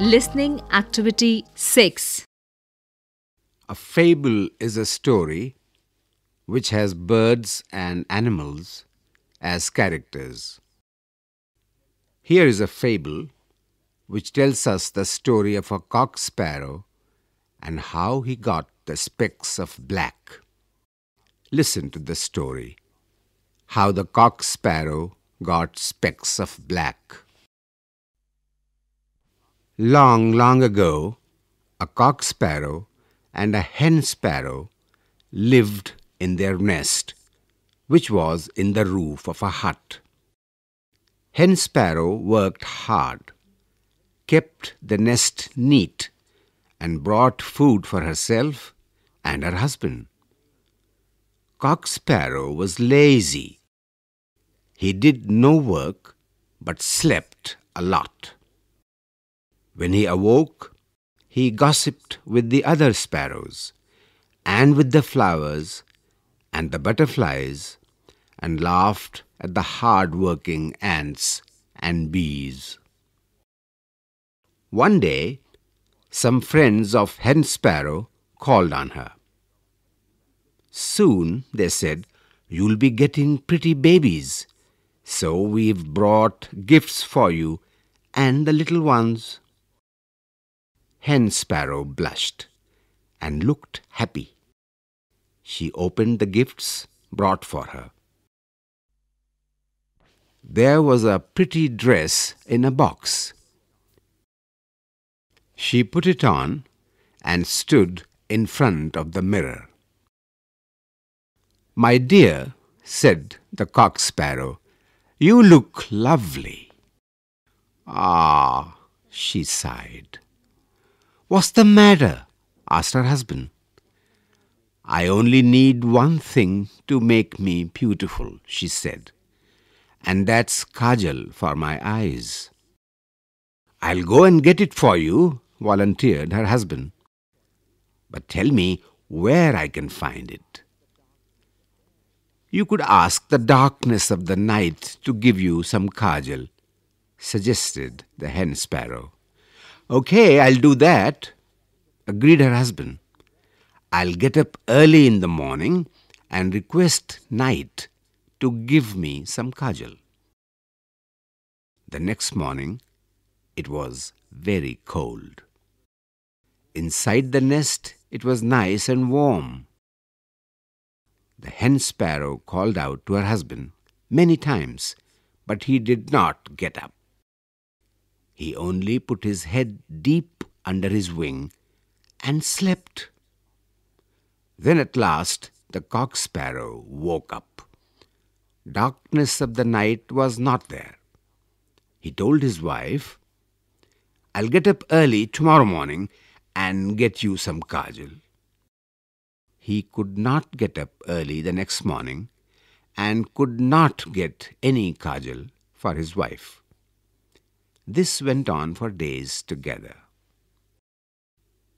Listening Activity 6 A fable is a story which has birds and animals as characters. Here is a fable which tells us the story of a cock sparrow and how he got the specks of black. Listen to the story How the cock sparrow got specks of black. Long, long ago, a cock sparrow and a hen sparrow lived in their nest, which was in the roof of a hut. Hen sparrow worked hard, kept the nest neat, and brought food for herself and her husband. Cock sparrow was lazy. He did no work but slept a lot. When he awoke, he gossiped with the other sparrows, and with the flowers, and the butterflies, and laughed at the hard working ants and bees. One day, some friends of Hen Sparrow called on her. Soon, they said, you'll be getting pretty babies, so we've brought gifts for you and the little ones. Hen Sparrow blushed and looked happy. She opened the gifts brought for her. There was a pretty dress in a box. She put it on and stood in front of the mirror. My dear, said the cock sparrow, you look lovely. Ah, she sighed. What's the matter? asked her husband. I only need one thing to make me beautiful, she said, and that's kajal for my eyes. I'll go and get it for you, volunteered her husband. But tell me where I can find it. You could ask the darkness of the night to give you some kajal, suggested the hen sparrow. Okay, I'll do that, agreed her husband. I'll get up early in the morning and request night to give me some kajal. The next morning, it was very cold. Inside the nest, it was nice and warm. The hen sparrow called out to her husband many times, but he did not get up. He only put his head deep under his wing and slept. Then at last the cock sparrow woke up. Darkness of the night was not there. He told his wife, I'll get up early tomorrow morning and get you some kajal. He could not get up early the next morning and could not get any kajal for his wife. This went on for days together.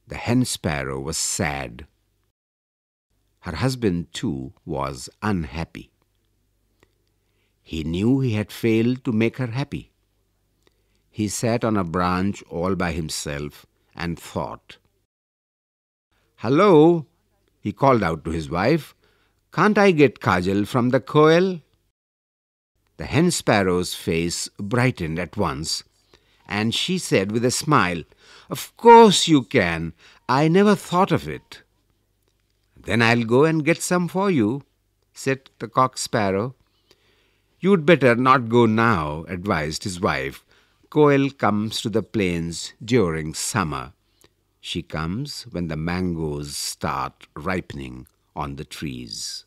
The hen sparrow was sad. Her husband, too, was unhappy. He knew he had failed to make her happy. He sat on a branch all by himself and thought. Hello, he called out to his wife. Can't I get kajal from the koel? The hen sparrow's face brightened at once and she said with a smile, Of course you can. I never thought of it. Then I'll go and get some for you, said the cock sparrow. You'd better not go now, advised his wife. Koel comes to the plains during summer. She comes when the mangoes start ripening on the trees.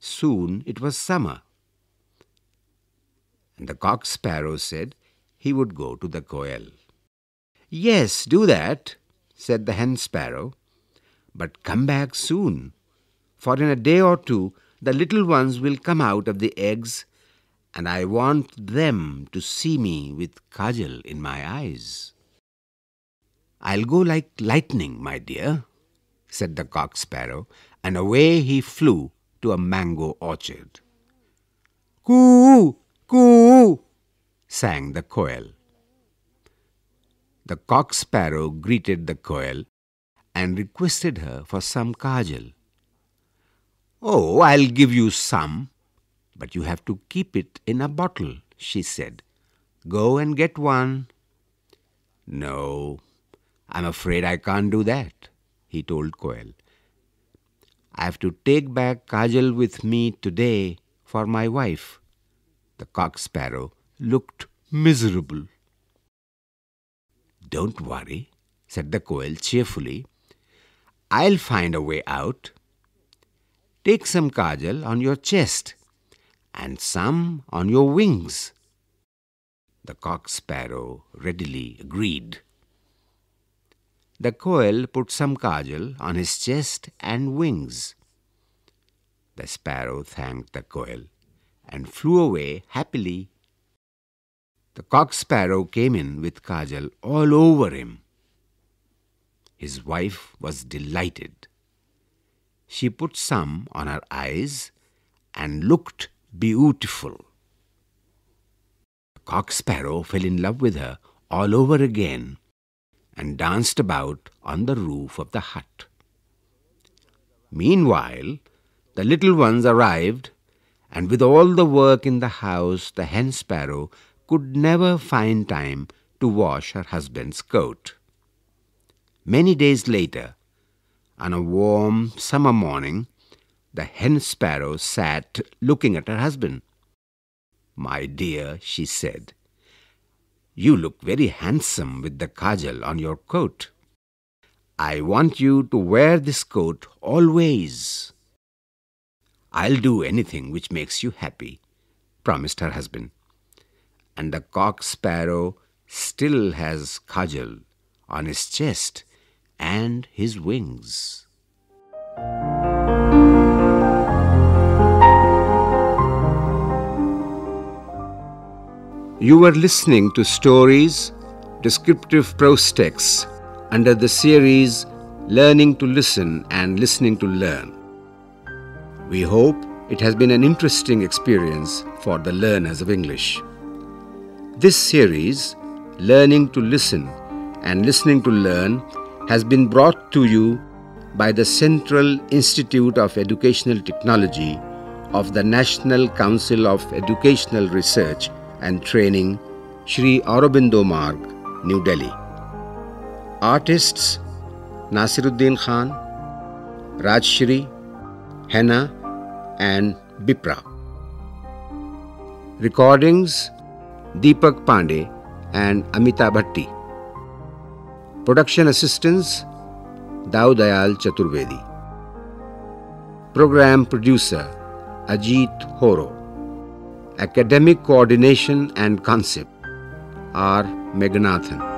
Soon it was summer. And the cock sparrow said, he would go to the koel. Yes, do that, said the hen sparrow, but come back soon, for in a day or two the little ones will come out of the eggs, and I want them to see me with kajal in my eyes. I'll go like lightning, my dear, said the cock sparrow, and away he flew to a mango orchard. Coo! Coo! Sang the koel. The cock sparrow greeted the koel and requested her for some kajal. Oh, I'll give you some, but you have to keep it in a bottle, she said. Go and get one. No, I'm afraid I can't do that, he told Koel. I have to take back Kajal with me today for my wife. The cock sparrow looked miserable. Don't worry, said the koel cheerfully. I'll find a way out. Take some kajal on your chest and some on your wings. The cock sparrow readily agreed. The koel put some kajal on his chest and wings. The sparrow thanked the koel and flew away happily. The cock sparrow came in with kajal all over him. His wife was delighted. She put some on her eyes and looked beautiful. The cock sparrow fell in love with her all over again and danced about on the roof of the hut. Meanwhile, the little ones arrived, and with all the work in the house, the hen sparrow could never find time to wash her husband's coat. Many days later, on a warm summer morning, the hen sparrow sat looking at her husband. My dear, she said, you look very handsome with the kajal on your coat. I want you to wear this coat always. I'll do anything which makes you happy, promised her husband. And the cock sparrow still has kajal on his chest and his wings. You were listening to stories, descriptive prose texts under the series Learning to Listen and Listening to Learn. We hope it has been an interesting experience for the learners of English. This series, Learning to Listen and Listening to Learn, has been brought to you by the Central Institute of Educational Technology of the National Council of Educational Research and Training, Sri Aurobindo Marg, New Delhi. Artists Nasiruddin Khan, Rajshri, Henna, and Bipra. Recordings Deepak Pandey and Amita Bhatti. Production assistants Daudayal Chaturvedi. Program producer Ajit Horo. Academic Coordination and Concept R. Meganathan.